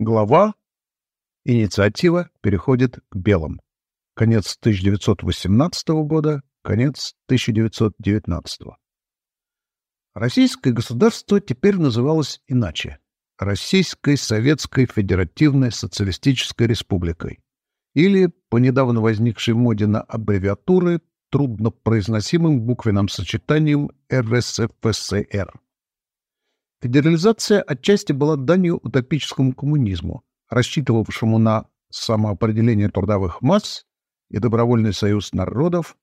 Глава «Инициатива переходит к белым». Конец 1918 года, конец 1919. Российское государство теперь называлось иначе – Российской Советской Федеративной Социалистической Республикой или, по недавно возникшей моде на аббревиатуры, труднопроизносимым буквенным сочетанием РСФСР. Федерализация отчасти была данью утопическому коммунизму, рассчитывавшему на самоопределение трудовых масс и добровольный союз народов,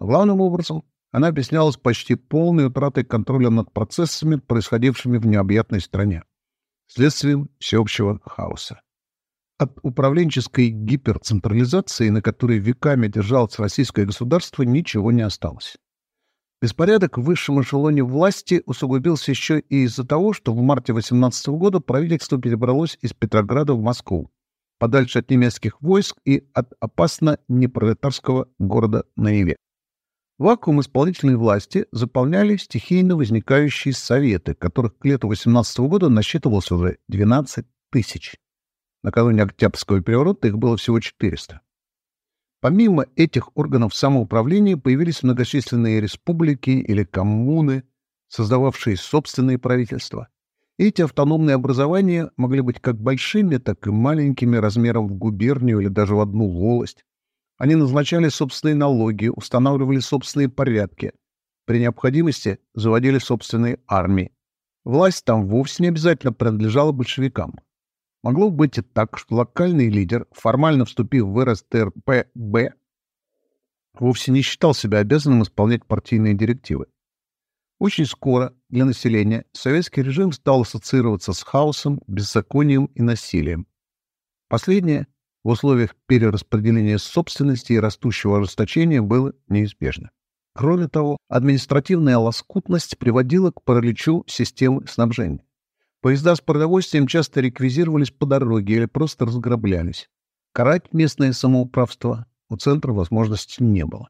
главным образом она объяснялась почти полной утратой контроля над процессами, происходившими в необъятной стране, следствием всеобщего хаоса. От управленческой гиперцентрализации, на которой веками держалось российское государство, ничего не осталось. Беспорядок в высшем эшелоне власти усугубился еще и из-за того, что в марте 18 года правительство перебралось из Петрограда в Москву, подальше от немецких войск и от опасно непролетарского города на Неве. Вакуум исполнительной власти заполняли стихийно возникающие советы, которых к лету 18 года насчитывалось уже 12 тысяч. Накануне Октябрьского переворота их было всего 400. Помимо этих органов самоуправления появились многочисленные республики или коммуны, создававшие собственные правительства. Эти автономные образования могли быть как большими, так и маленькими размером в губернию или даже в одну волость. Они назначали собственные налоги, устанавливали собственные порядки. При необходимости заводили собственные армии. Власть там вовсе не обязательно принадлежала большевикам. Могло быть и так, что локальный лидер, формально вступив в РСТРПБ, вовсе не считал себя обязанным исполнять партийные директивы. Очень скоро для населения советский режим стал ассоциироваться с хаосом, беззаконием и насилием. Последнее в условиях перераспределения собственности и растущего ожесточения было неизбежно. Кроме того, административная лоскутность приводила к параличу системы снабжения. Поезда с продовольствием часто реквизировались по дороге или просто разграблялись. Карать местное самоуправство у центра возможности не было.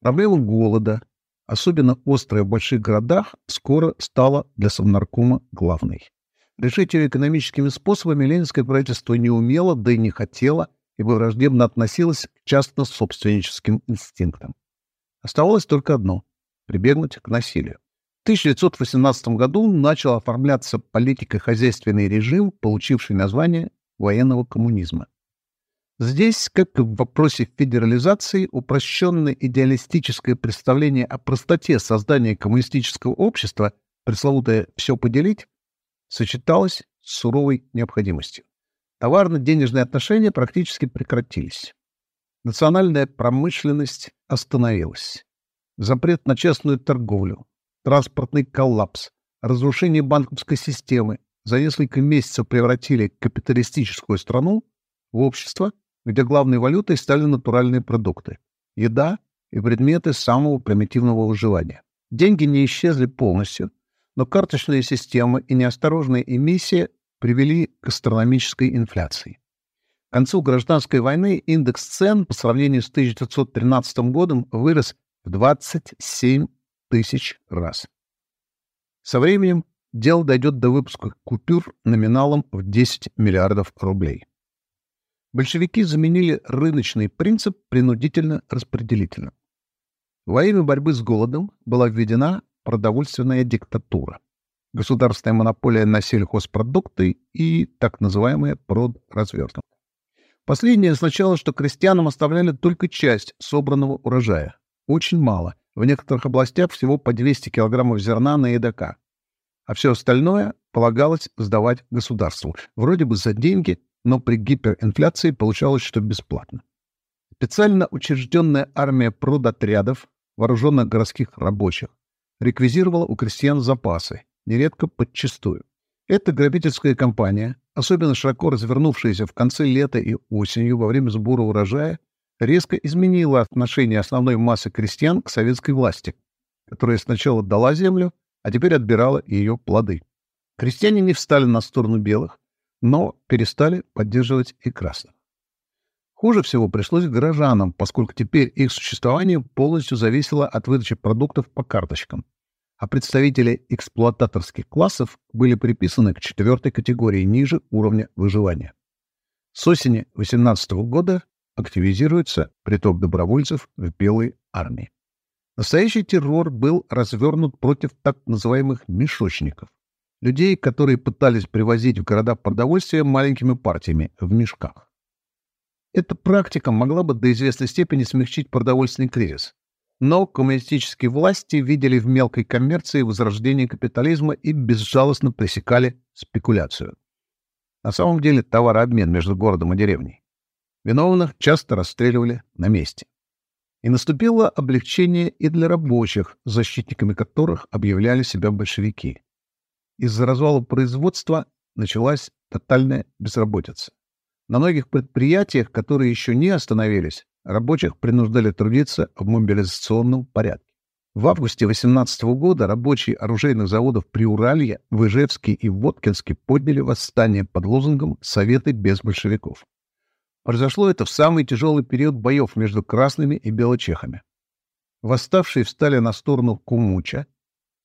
Проблема голода, особенно острая в больших городах, скоро стала для Совнаркома главной. Решить ее экономическими способами ленинское правительство не умело, да и не хотело, ибо враждебно относилось к частно-собственническим инстинктам. Оставалось только одно — прибегнуть к насилию. В 1918 году начал оформляться политико-хозяйственный режим, получивший название военного коммунизма. Здесь, как и в вопросе федерализации, упрощенное идеалистическое представление о простоте создания коммунистического общества, пресловутое «все поделить», сочеталось с суровой необходимостью. Товарно-денежные отношения практически прекратились. Национальная промышленность остановилась. Запрет на частную торговлю, транспортный коллапс, разрушение банковской системы за несколько месяцев превратили капиталистическую страну в общество, где главной валютой стали натуральные продукты, еда и предметы самого примитивного выживания. Деньги не исчезли полностью, но карточная система и неосторожная эмиссия привели к астрономической инфляции. К концу гражданской войны индекс цен по сравнению с 1913 годом вырос в 27 тысяч раз. Со временем дело дойдет до выпуска купюр номиналом в 10 миллиардов рублей. Большевики заменили рыночный принцип принудительно-распределительным. Во имя борьбы с голодом была введена продовольственная диктатура, государственная монополия на сельхозпродукты и так называемая продразвернутая. Последнее означало, что крестьянам оставляли только часть собранного урожая, очень мало, в некоторых областях всего по 200 килограммов зерна на едока. А все остальное полагалось сдавать государству. Вроде бы за деньги, но при гиперинфляции получалось, что бесплатно. Специально учрежденная армия продотрядов, вооруженных городских рабочих, реквизировала у крестьян запасы, нередко подчистую. Эта грабительская кампания, особенно широко развернувшаяся в конце лета и осенью во время сбора урожая, резко изменила отношение основной массы крестьян к советской власти, которая сначала дала землю, а теперь отбирала ее плоды. Крестьяне не встали на сторону белых, но перестали поддерживать и красных. Хуже всего пришлось горожанам, поскольку теперь их существование полностью зависело от выдачи продуктов по карточкам. а представители эксплуататорских классов были приписаны к четвертой категории ниже уровня выживания. С осени 18 года активизируется приток добровольцев в Белой армии. Настоящий террор был развернут против так называемых «мешочников» — людей, которые пытались привозить в города продовольствие маленькими партиями в мешках. Эта практика могла бы до известной степени смягчить продовольственный кризис. Но коммунистические власти видели в мелкой коммерции возрождение капитализма и безжалостно пресекали спекуляцию. На самом деле товарообмен между городом и деревней. Виновных часто расстреливали на месте. И наступило облегчение и для рабочих, защитниками которых объявляли себя большевики. Из-за развала производства началась тотальная безработица. На многих предприятиях, которые еще не остановились, рабочих принуждали трудиться в мобилизационном порядке. В августе 18 года рабочие оружейных заводов Приуралья, в Ижевске и Воткинске подняли восстание под лозунгом «Советы без большевиков». Произошло это в самый тяжелый период боев между красными и белочехами. Восставшие встали на сторону Кумуча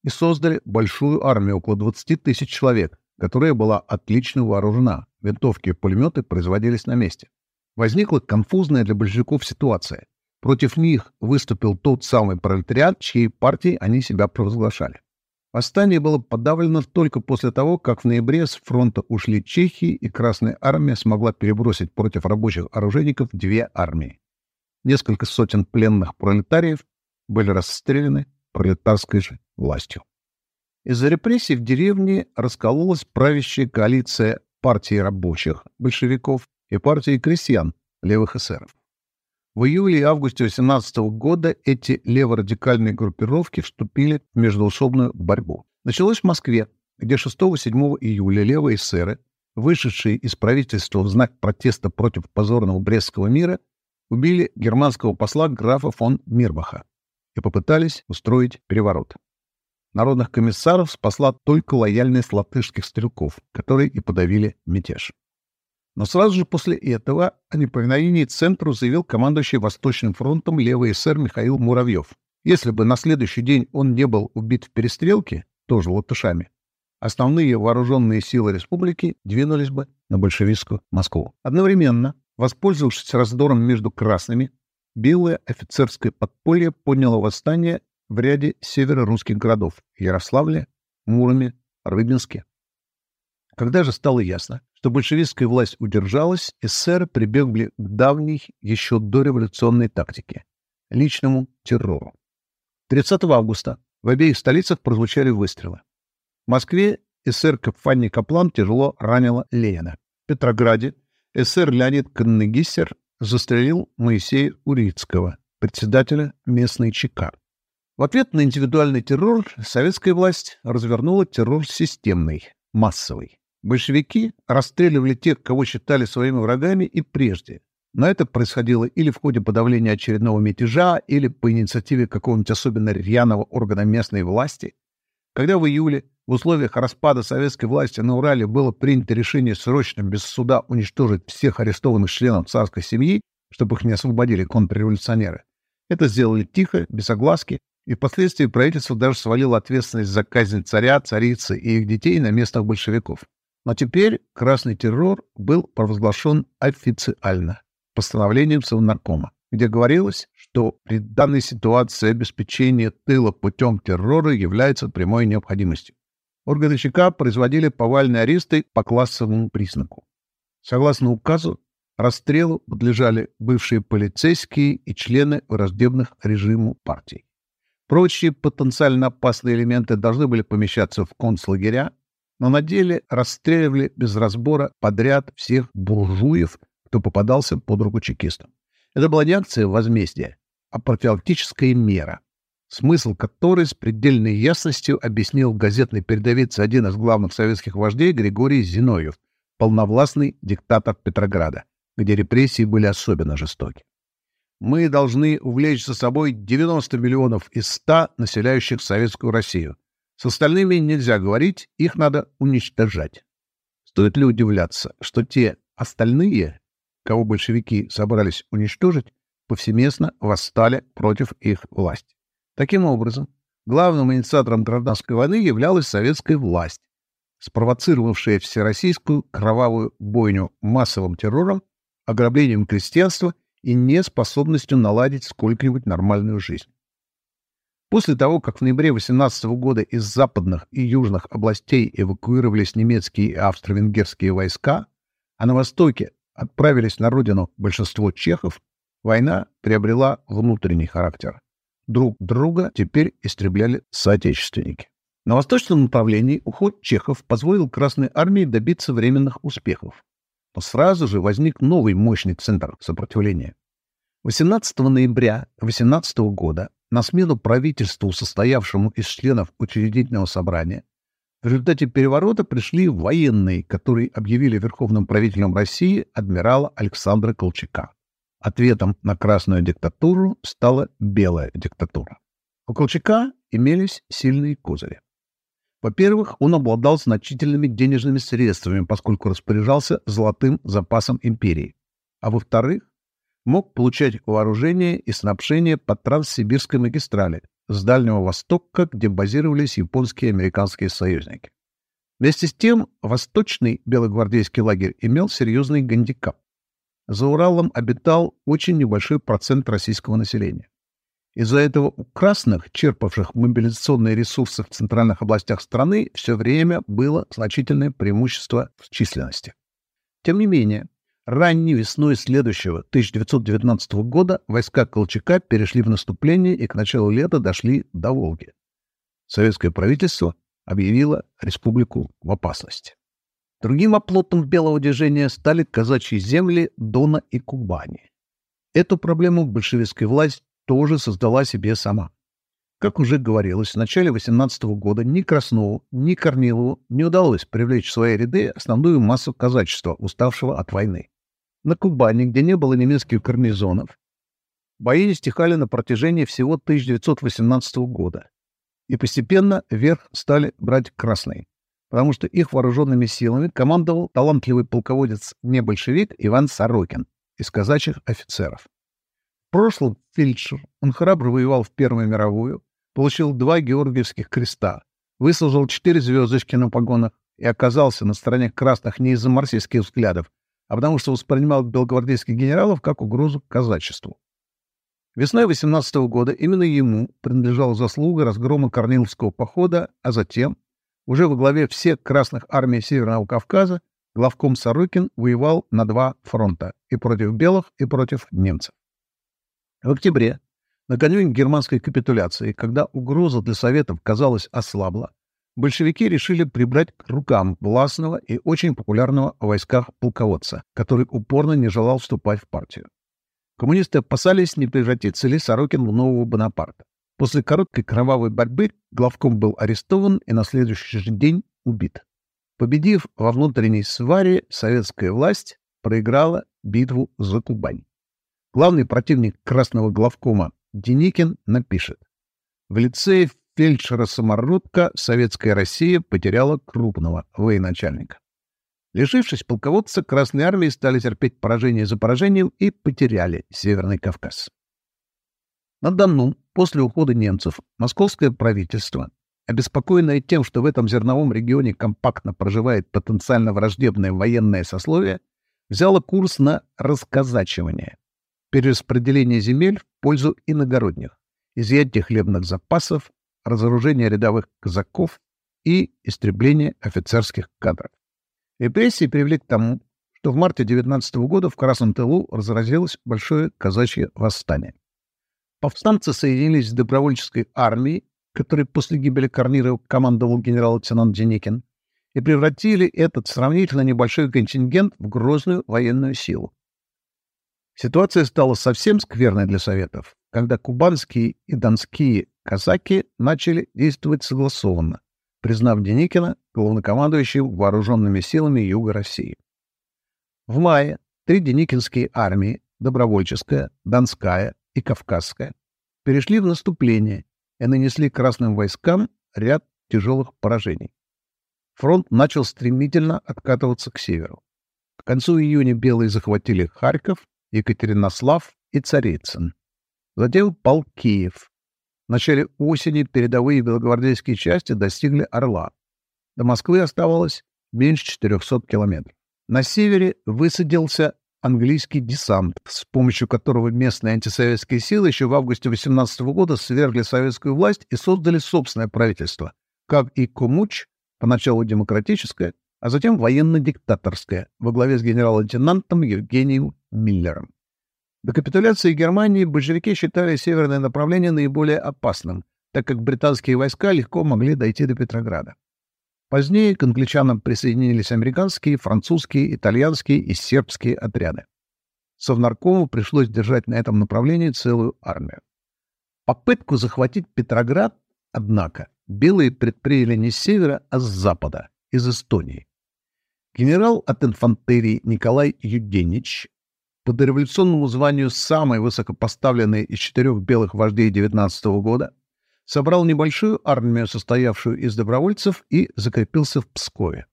и создали большую армию около 20 тысяч человек, которая была отлично вооружена. Винтовки и пулеметы производились на месте. Возникла конфузная для большевиков ситуация. Против них выступил тот самый пролетариат, чьей партией они себя провозглашали. Восстание было подавлено только после того, как в ноябре с фронта ушли чехи, и Красная армия смогла перебросить против рабочих оружейников две армии. Несколько сотен пленных пролетариев были расстреляны пролетарской же властью. Из-за репрессий в деревне раскололась правящая коалиция партии рабочих, большевиков, и партии крестьян, левых эсеров. В июле и августе 18 года эти леворадикальные группировки вступили в междоусобную борьбу. Началось в Москве, где 6-7 июля левые эсеры, вышедшие из правительства в знак протеста против позорного Брестского мира, убили германского посла графа фон Мирбаха и попытались устроить переворот. Народных комиссаров спасла только лояльность латышских стрелков, которые и подавили мятеж. Но сразу же после этого о неповиновении центру заявил командующий Восточным фронтом левый эсер Михаил Муравьев. Если бы на следующий день он не был убит в перестрелке, тоже латышами, основные вооруженные силы республики двинулись бы на большевистскую Москву. Одновременно, воспользовавшись раздором между красными, белое офицерское подполье подняло восстание в ряде северо-русских городов — Ярославле, Муроме, Рыбинске. Когда же стало ясно, что большевистская власть удержалась, эсеры прибегли к давней, еще дореволюционной тактике — личному террору. 30 августа в обеих столицах прозвучали выстрелы. В Москве эсерка Фанни Каплан тяжело ранила Ленина. В Петрограде эсер Леонид Каннегиссер застрелил Моисея Урицкого, председателя местной ЧК. В ответ на индивидуальный террор советская власть развернула террор системный, массовый. Большевики расстреливали тех, кого считали своими врагами и прежде. Но это происходило или в ходе подавления очередного мятежа, или по инициативе какого-нибудь особенно рьяного органа местной власти. Когда в июле в условиях распада советской власти на Урале было принято решение срочно без суда уничтожить всех арестованных членов царской семьи, чтобы их не освободили контрреволюционеры, это сделали тихо, без огласки, и впоследствии правительство даже свалило ответственность за казнь царя, царицы и их детей на местных большевиков. Но теперь красный террор был провозглашен официально постановлением Совнаркома, где говорилось, что при данной ситуации обеспечение тыла путем террора является прямой необходимостью. Органы ЧК производили повальные аресты по классовому признаку. Согласно указу, расстрелу подлежали бывшие полицейские и члены враждебных режиму партий. Прочие потенциально опасные элементы должны были помещаться в концлагеря, но на деле расстреливали без разбора подряд всех буржуев, кто попадался под руку чекистам. Это была не акция возмездия, а профилактическая мера, смысл которой с предельной ясностью объяснил газетный передовец один из главных советских вождей Григорий Зиновьев, полновластный диктатор Петрограда, где репрессии были особенно жестоки мы должны увлечь за собой 90 миллионов из 100 населяющих Советскую Россию. С остальными нельзя говорить, их надо уничтожать. Стоит ли удивляться, что те остальные, кого большевики собрались уничтожить, повсеместно восстали против их власти. Таким образом, главным инициатором гражданской войны являлась советская власть, спровоцировавшая всероссийскую кровавую бойню массовым террором, ограблением крестьянства и неспособностью наладить сколько-нибудь нормальную жизнь. После того, как в ноябре 18 года из западных и южных областей эвакуировались немецкие и австро-венгерские войска, а на востоке отправились на родину большинство чехов, война приобрела внутренний характер. Друг друга теперь истребляли соотечественники. На восточном направлении уход чехов позволил Красной армии добиться временных успехов. Но сразу же возник новый мощный центр сопротивления. 18 ноября 18 года на смену правительству, состоявшему из членов учредительного собрания, в результате переворота пришли военные, которые объявили верховным правителем России адмирала Александра Колчака. Ответом на красную диктатуру стала белая диктатура. У Колчака имелись сильные козыри. Во-первых, он обладал значительными денежными средствами, поскольку распоряжался золотым запасом империи. А во-вторых, мог получать вооружение и снабжение по Транссибирской магистрали с Дальнего Востока, где базировались японские и американские союзники. Вместе с тем, восточный белогвардейский лагерь имел серьезный гандикап. За Уралом обитал очень небольшой процент российского населения. Из-за этого у красных, черпавших мобилизационные ресурсы в центральных областях страны, все время было значительное преимущество в численности. Тем не менее, Ранней весной следующего, 1919 года, войска Колчака перешли в наступление и к началу лета дошли до Волги. Советское правительство объявило республику в опасности. Другим оплотом белого движения стали казачьи земли Дона и Кубани. Эту проблему большевистская власть тоже создала себе сама. Как уже говорилось, в начале 18 года ни Краснову, ни Корнилову не удалось привлечь в свои ряды основную массу казачества, уставшего от войны на Кубани, где не было немецких гарнизонов. Бои стихали на протяжении всего 1918 года. И постепенно верх стали брать красные, потому что их вооруженными силами командовал талантливый полководец не большевик Иван Сорокин из казачьих офицеров. В прошлом фельдшер, он храбро воевал в Первую мировую, получил два Георгиевских креста, выслужил четыре звездочки на погонах и оказался на стороне красных не из-за марксистских взглядов, а потому что воспринимал белогвардейских генералов как угрозу казачеству. Весной 18 -го года именно ему принадлежала заслуга разгрома Корниловского похода, а затем, уже во главе всех красных армий Северного Кавказа, главком Сорокин воевал на два фронта — и против белых, и против немцев. В октябре, накануне германской капитуляции, когда угроза для Советов, казалось, ослабла, большевики решили прибрать к рукам властного и очень популярного в войсках полководца, который упорно не желал вступать в партию. Коммунисты опасались, не превратится ли Сорокин в нового Бонапарта. После короткой кровавой борьбы главком был арестован и на следующий же день убит. Победив во внутренней сваре, советская власть проиграла битву за Кубань. Главный противник красного главкома Деникин напишет. В лице фельдшера-самородка советская Россия потеряла крупного военачальника. Лишившись полководца, Красной армии стали терпеть поражение за поражением и потеряли Северный Кавказ. На Дону, после ухода немцев, московское правительство, обеспокоенное тем, что в этом зерновом регионе компактно проживает потенциально враждебное военное сословие, взяло курс на расказачивание, перераспределение земель в пользу иногородних, изъятие хлебных запасов, разоружение рядовых казаков и истребление офицерских кадров. Репрессии привели к тому, что в марте 19 года в Красном тылу разразилось большое казачье восстание. Повстанцы соединились с добровольческой армией, которой после гибели Корнирова командовал генерал-лейтенант Деникин, и превратили этот сравнительно небольшой контингент в грозную военную силу. Ситуация стала совсем скверной для Советов, когда кубанские и донские казаки начали действовать согласованно, признав Деникина главнокомандующим вооруженными силами Юга России. В мае три деникинские армии, добровольческая, донская и кавказская, перешли в наступление и нанесли красным войскам ряд тяжелых поражений. Фронт начал стремительно откатываться к северу. К концу июня белые захватили Харьков, Екатеринослав и Царицын. Затем пал Киев, В начале осени передовые белогвардейские части достигли Орла. До Москвы оставалось меньше 400 километров. На севере высадился английский десант, с помощью которого местные антисоветские силы еще в августе 18 года свергли советскую власть и создали собственное правительство, как и Кумуч, поначалу демократическое, а затем военно-диктаторское, во главе с генерал-лейтенантом Евгением Миллером. До капитуляции Германии большевики считали северное направление наиболее опасным, так как британские войска легко могли дойти до Петрограда. Позднее к англичанам присоединились американские, французские, итальянские и сербские отряды. Совнаркому пришлось держать на этом направлении целую армию. Попытку захватить Петроград, однако, белые предприняли не с севера, а с запада, из Эстонии. Генерал от инфантерии Николай Юденич, по дореволюционному званию самый высокопоставленный из четырех белых вождей 19 года, собрал небольшую армию, состоявшую из добровольцев, и закрепился в Пскове.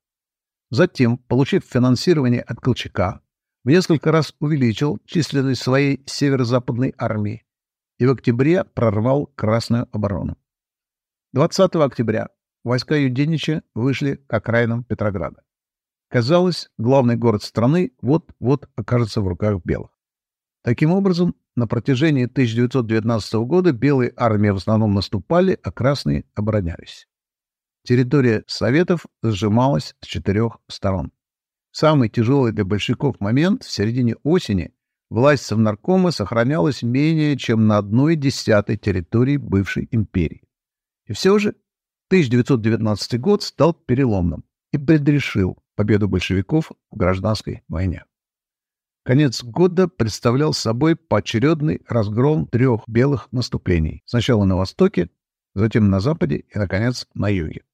Затем, получив финансирование от Колчака, в несколько раз увеличил численность своей северо-западной армии и в октябре прорвал Красную оборону. 20 октября войска Юденича вышли к окраинам Петрограда. Казалось, главный город страны вот-вот окажется в руках белых. Таким образом, на протяжении 1919 года белые армии в основном наступали, а красные оборонялись. Территория Советов сжималась с четырех сторон. Самый тяжелый для большевиков момент в середине осени власть Совнаркома сохранялась менее чем на одной десятой территории бывшей империи. И все же 1919 год стал переломным и предрешил победу большевиков в гражданской войне. Конец года представлял собой поочередный разгром трех белых наступлений. Сначала на востоке, затем на западе и, наконец, на юге.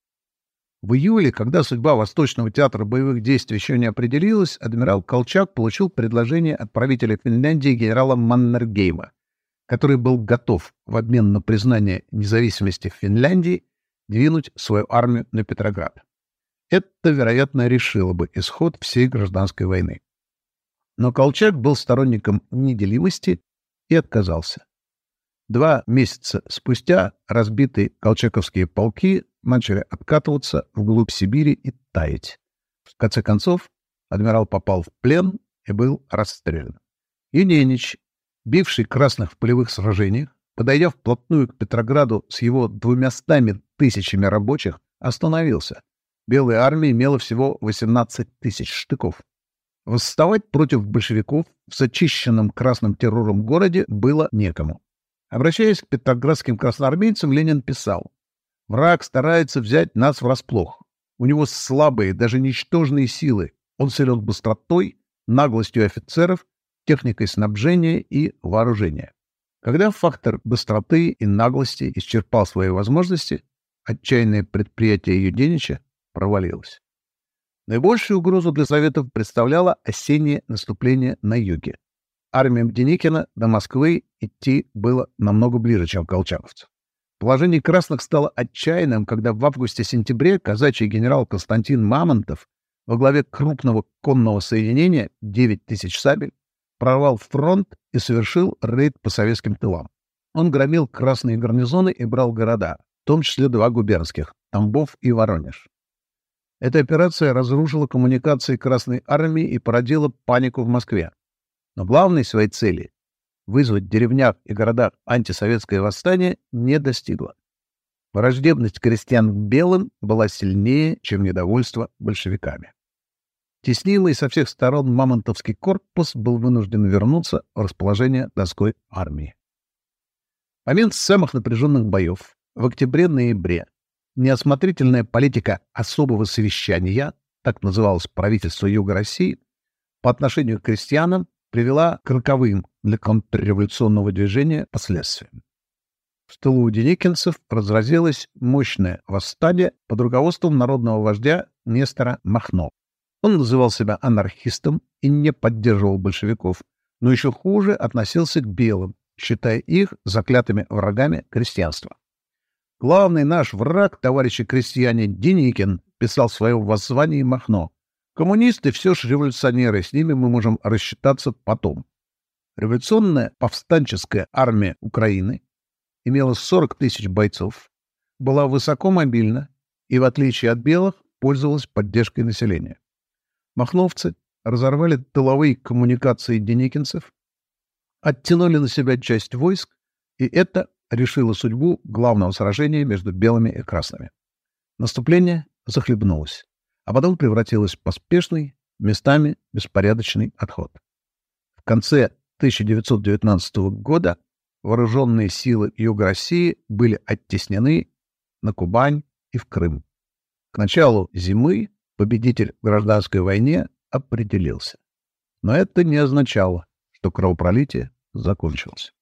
В июле, когда судьба Восточного театра боевых действий еще не определилась, адмирал Колчак получил предложение от правителя Финляндии генерала Маннергейма, который был готов в обмен на признание независимости Финляндии двинуть свою армию на Петроград. Это, вероятно, решило бы исход всей гражданской войны. Но Колчак был сторонником неделимости и отказался. Два месяца спустя разбитые колчаковские полки начали откатываться вглубь Сибири и таять. В конце концов, адмирал попал в плен и был расстрелян. Юненич, бивший красных в полевых сражениях, подойдя вплотную к Петрограду с его двумястами тысячами рабочих, остановился. Белая армия имела всего 18 тысяч штыков. Восставать против большевиков в зачищенном красным террором городе было некому. Обращаясь к петроградским красноармейцам, Ленин писал, «Враг старается взять нас врасплох. У него слабые, даже ничтожные силы. Он силен быстротой, наглостью офицеров, техникой снабжения и вооружения. Когда фактор быстроты и наглости исчерпал свои возможности, отчаянное предприятие Юденича провалилось. Наибольшую угрозу для Советов представляло осеннее наступление на юге. Армиям Деникина до Москвы идти было намного ближе, чем колчаковцев. Положение красных стало отчаянным, когда в августе-сентябре казачий генерал Константин Мамонтов во главе крупного конного соединения 9 тысяч сабель прорвал фронт и совершил рейд по советским тылам. Он громил красные гарнизоны и брал города, в том числе два губернских — Тамбов и Воронеж. Эта операция разрушила коммуникации Красной Армии и породила панику в Москве. Но главной своей цели — вызвать в деревнях и городах антисоветское восстание — не достигла. Враждебность крестьян к белым была сильнее, чем недовольство большевиками. Теснимый со всех сторон Мамонтовский корпус был вынужден вернуться в расположение доской армии. Момент самых напряженных боев в октябре-ноябре неосмотрительная политика особого совещания, так называлось правительство Юга России, по отношению к крестьянам привела к роковым для контрреволюционного движения последствиям. В тылу у деникинцев разразилось мощное восстание под руководством народного вождя Нестора Махно. Он называл себя анархистом и не поддерживал большевиков, но еще хуже относился к белым, считая их заклятыми врагами крестьянства. Главный наш враг, товарищи крестьяне, Деникин, писал в своем воззвании Махно. Коммунисты все же революционеры, с ними мы можем рассчитаться потом. Революционная повстанческая армия Украины, имела 40 тысяч бойцов, была высоко мобильна и, в отличие от белых, пользовалась поддержкой населения. Махновцы разорвали тыловые коммуникации деникинцев, оттянули на себя часть войск, и это решило судьбу главного сражения между белыми и красными. Наступление захлебнулось, а потом превратилось в поспешный, местами беспорядочный отход. В конце 1919 года вооруженные силы Юга России были оттеснены на Кубань и в Крым. К началу зимы победитель в гражданской войне определился. Но это не означало, что кровопролитие закончилось.